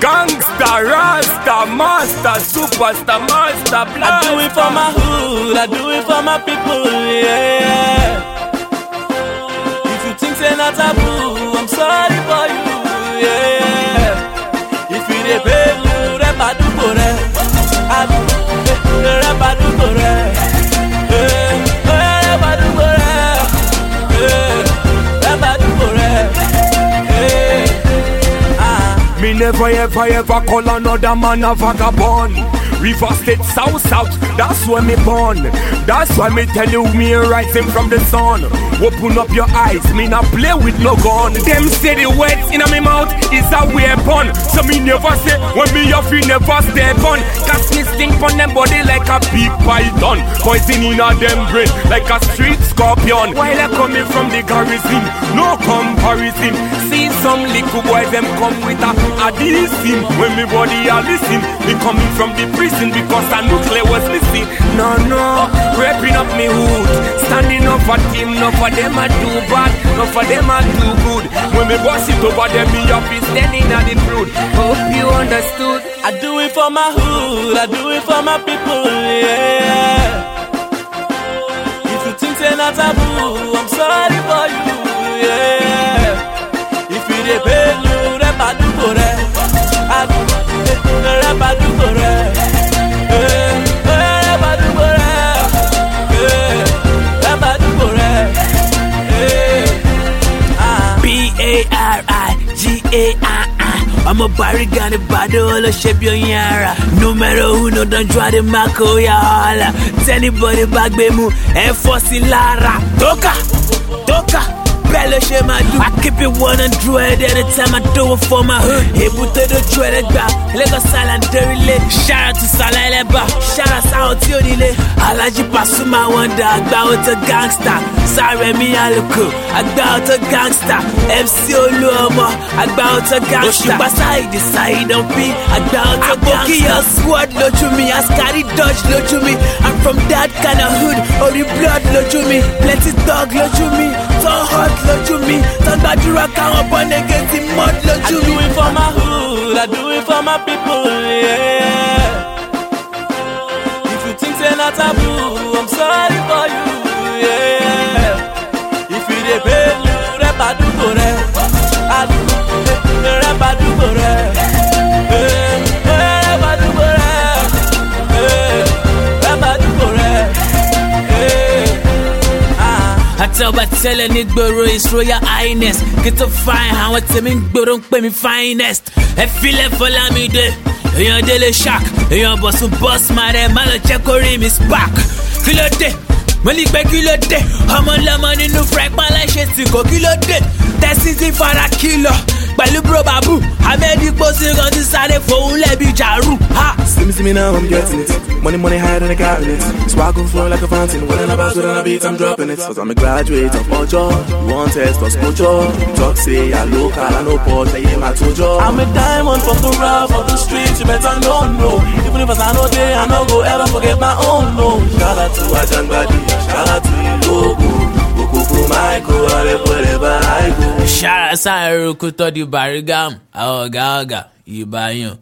Gangsta, Rasta, Master, Superstar, Master, I Blast. do it for my hood, I do it for my people, yeah. Never ever ever call another man a vagabond. River State, South South, that's where me born. That's why me tell you me rising from the sun. Open up your eyes, me not play with no gun. Them say the words in my mouth is a weapon. So me never say when me off you never step on. Cast me stink on them body like a big python. Poison in a them brain like a street scorpion. While I coming from the garrison, no comparison. See some little boys them come with a addition. When me body a listen, me coming from the prison because a nuclear was missing. No, no, wrapping up me hood, standing up for team. No for them I do bad, no for them I do good. When me boss it over them, me up is standing at the fruit. Hope you understood. I do it for my hood, I do it for my people, yeah. If you think say not taboo, I'm sorry for you, yeah. If you dey B-A-R-I-G-A-I-I I'm a barigani bado all shape your yara. Numero uno don't try the mako ya holla. Tell anybody back be mu ẹ fọ́ sí lára Toka, toka ló ṣe máa dùn. I keep it one hundred anytime I do it for my hood. Èbúté dojú ẹlẹ́gbà, Lagos Island dórílé. Ṣára tún sàlá ẹlẹ́bà, ṣára sáwọn tí ò nílé. Alhaji Pasuma wonder àgbà ọ̀tọ̀ gangsta. Sárẹ̀mí Àlùkò, àgbà ọ̀tọ̀ gangsta. MC Olúọmọ, àgbà ọ̀tọ̀ gangsta. Òṣùpá Sáìdì Sáìdàn bí, àgbà ọ̀tọ̀ gangsta. Àbòkíyọ̀ squad lójú mi, Askari Dodge lójú mi. I'm from that kind of hood, orí blood lójú mi. Plenty dog lójú mi, tó hot lójú mi. Tó gbàdúrà káwọn bọ́ negeti mud I lójú do mi. it for my hood, I do it for my people, yeah. If you think say not taboo, àtọ́ba tẹ́lẹ̀ ní gbòòrò his royal highness. Kí tó fine àwọn tèmi ń gbòòrò ń pè mí finest. I feel ẹ filẹ̀ fọlámídé èèyàn délé shark èèyàn bọ̀sùn boss máa rẹ̀ má lọ jẹ́ kó rí mi spark kí ló dé mo ní pé kí ló dé ọmọ lọmọ nínú fry pa láìṣe tí kò kí ló dé tẹ́sí ti fara kìlọ̀ pẹ̀lú bro babu amẹ́bí pósí kan ti sáré fòun lẹ́bi jàrú ha. See me, now, I'm getting it. Money, money higher than a cabinet. Swag on flow like a fountain. When I bounce with on a beat, I'm dropping it. Cause I'm a graduate of Ojo. You want test or smojo? Talk say I local, I know port, I hear my tojo. I'm a diamond for the rap for the streets, you better know, no. Even if I know day, I no go ever forget my own, no. Shout out to Ajan Badi, shout out to Ilogo. Okuku asa eruku tó di Birmingham ọ̀gá ọ̀gá ìbáyàn.